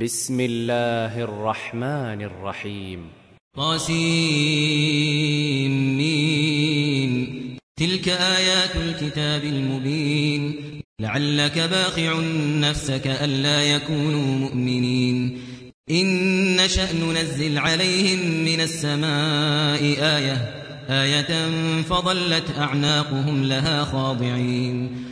بسم الله الرحمن الرحيم. طاسمين تلك آيات الكتاب المبين. لعلك باخع نفسك ألا يكونوا مؤمنين. إن نشأ ننزل عليهم من السماء آية. آية فظلت أعناقهم لها خاضعين.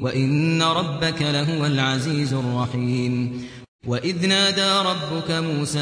وإن ربك لهو العزيز الرحيم. وإذ نادى ربك موسى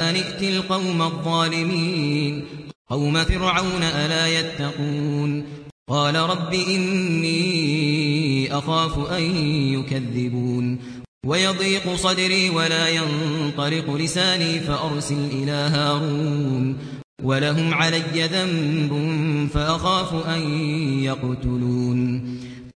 أن ائت القوم الظالمين. قوم فرعون ألا يتقون. قال رب إني أخاف أن يكذبون. ويضيق صدري ولا ينطلق لساني فأرسل إلى هارون. ولهم علي ذنب فأخاف أن يقتلون.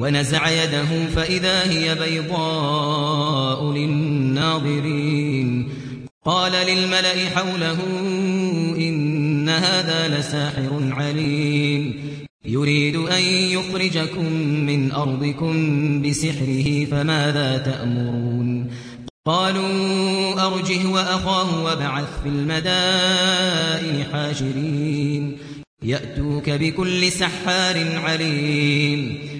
ونزع يده فإذا هي بيضاء للناظرين. قال للملأ حوله إن هذا لساحر عليم. يريد أن يخرجكم من أرضكم بسحره فماذا تأمرون؟ قالوا أرجه وأخاه وبعث في المدائن حاشرين. يأتوك بكل سحار عليم.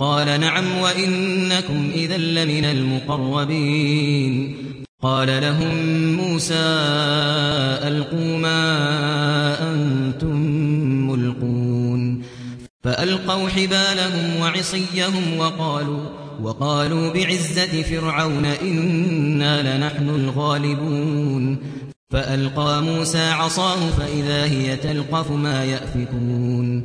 قال نعم وإنكم إذا لمن المقربين. قال لهم موسى ألقوا ما أنتم ملقون. فألقوا حبالهم وعصيهم وقالوا وقالوا بعزة فرعون إنا لنحن الغالبون. فألقى موسى عصاه فإذا هي تلقف ما يأفكون.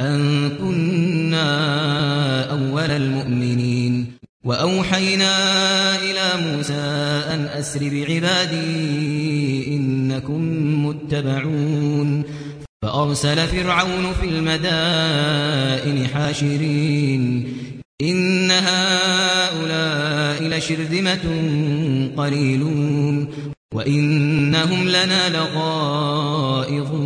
أن كنا أول المؤمنين. وأوحينا إلى موسى أن أسر بعبادي إنكم متبعون. فأرسل فرعون في المدائن حاشرين. إن هؤلاء لشرذمة قليلون. وإنهم لنا لغائظون.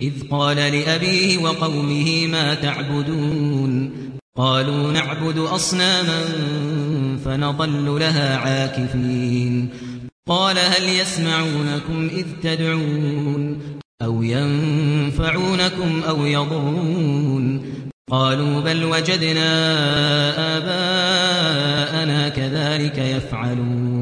إذ قال لأبيه وقومه ما تعبدون قالوا نعبد أصناما فنظل لها عاكفين قال هل يسمعونكم إذ تدعون أو ينفعونكم أو يضرون قالوا بل وجدنا آباءنا كذلك يفعلون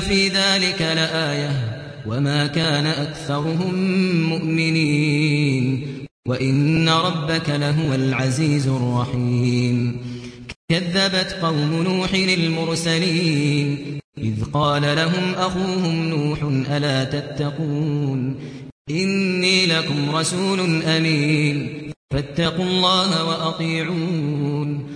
في ذلك لآية. وما كان أكثرهم مؤمنين. وإن ربك لهو العزيز الرحيم. كذبت قوم نوح المرسلين إذ قال لهم أخوهم نوح ألا تتقون؟ إني لكم رسول أمين. فاتقوا الله وأطيعون.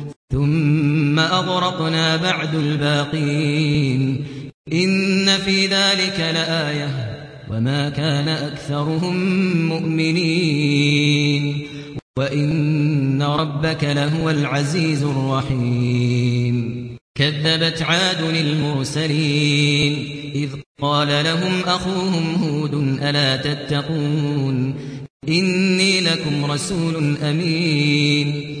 ثم أغرقنا بعد الباقين. إن في ذلك لآية وما كان أكثرهم مؤمنين. وإن ربك لهو العزيز الرحيم. كذبت عاد المرسلين إذ قال لهم أخوهم هود ألا تتقون؟ إني لكم رسول أمين.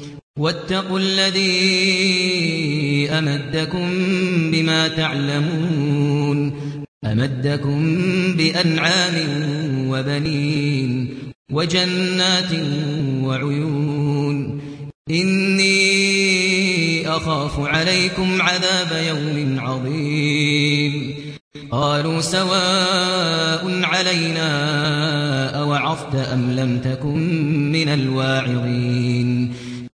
واتقوا الذي أمدكم بما تعلمون أمدكم بأنعام وبنين وجنات وعيون إني أخاف عليكم عذاب يوم عظيم قالوا سواء علينا أوعظت أم لم تكن من الواعظين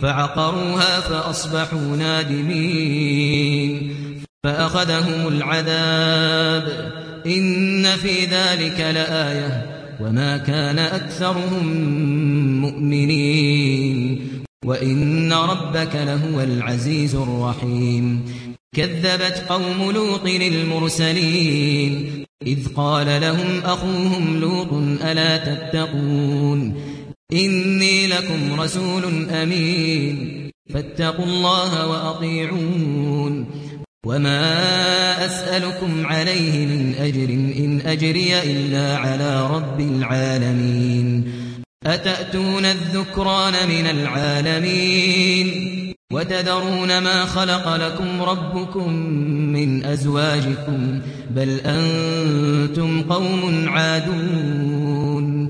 فعقروها فأصبحوا نادمين فأخذهم العذاب إن في ذلك لآية وما كان أكثرهم مؤمنين وإن ربك لهو العزيز الرحيم كذبت قوم لوط المرسلين إذ قال لهم أخوهم لوط ألا تتقون إني لكم رسول أمين. فاتقوا الله وأطيعون. وما أسألكم عليه من أجر إن أجري إلا على رب العالمين. أتأتون الذكران من العالمين؟ وتذرون ما خلق لكم ربكم من أزواجكم. بل أنتم قوم عادون.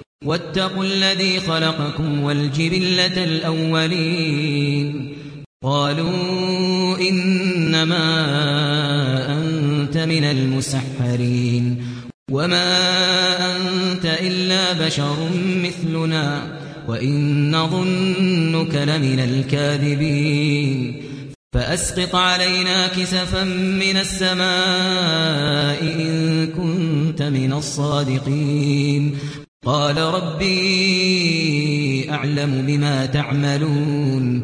واتقوا الذي خلقكم والجبلة الأولين. قالوا إنما أنت من المسحرين. وما أنت إلا بشر مثلنا وإن نظنك لمن الكاذبين. فأسقط علينا كسفا من السماء إن كنت من الصادقين. قال ربي أعلم بما تعملون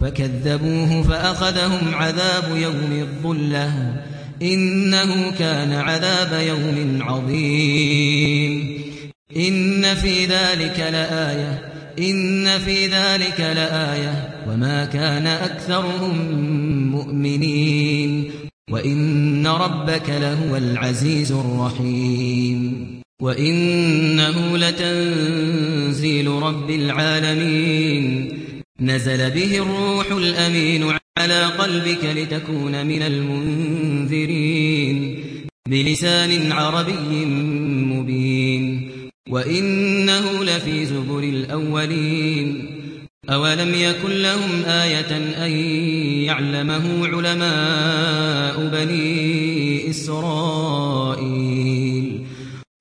فكذبوه فأخذهم عذاب يوم الظلة إنه كان عذاب يوم عظيم إن في ذلك لآية إن في ذلك لآية وما كان أكثرهم مؤمنين وإن ربك لهو العزيز الرحيم وإنه لتنزيل رب العالمين نزل به الروح الأمين على قلبك لتكون من المنذرين بلسان عربي مبين وإنه لفي زبر الأولين أولم يكن لهم آية أن يعلمه علماء بني إسرائيل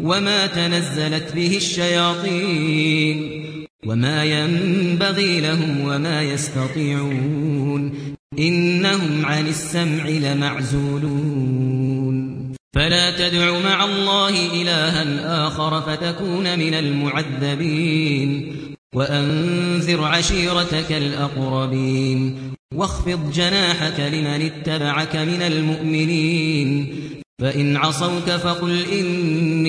وما تنزلت به الشياطين وما ينبغي لهم وما يستطيعون إنهم عن السمع لمعزولون. فلا تدع مع الله إلها آخر فتكون من المعذبين. وأنذر عشيرتك الأقربين. واخفض جناحك لمن اتبعك من المؤمنين. فإن عصوك فقل